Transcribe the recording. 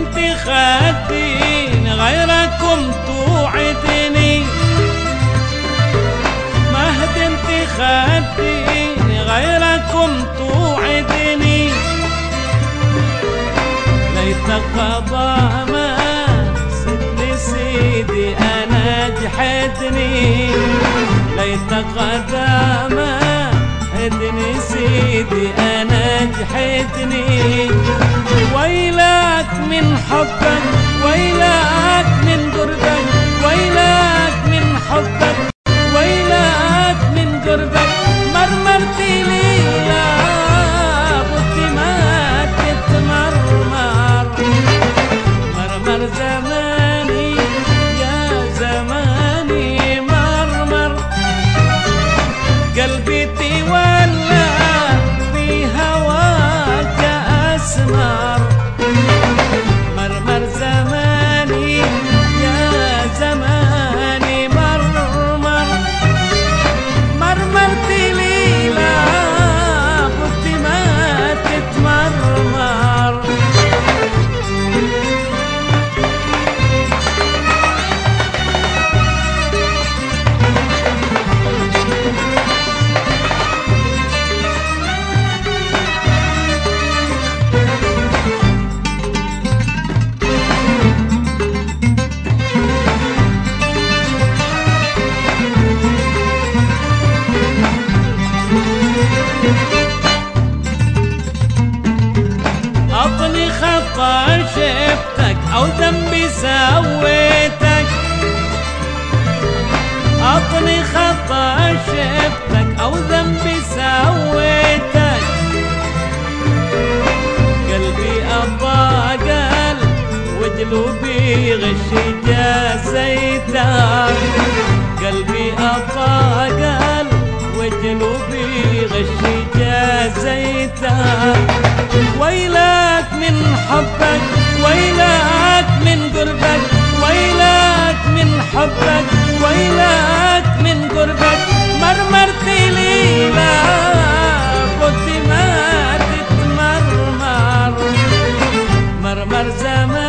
انت خدين غيركم توعدني مهد انت خدين غيركم توعدني ليت قضى ما سيدي سيدي أنا جحدني. ليت ما هدني. سيدي أنا جحدني. ويلك من حبك ويلك من قربك سويتك أعطني خطأ شفتك أو ذنبي سويتك. قلبي أبا قلب وجلوبي غش جازيتك قلبي أبا قلب وجلوبي غش جازيتك ويلك من حبك ويلك قربك ويلات من حبك ويلات من قربك. مرمرت ليلة قد ما تتمرمر مرمر زمان